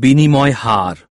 বিনিময় হার।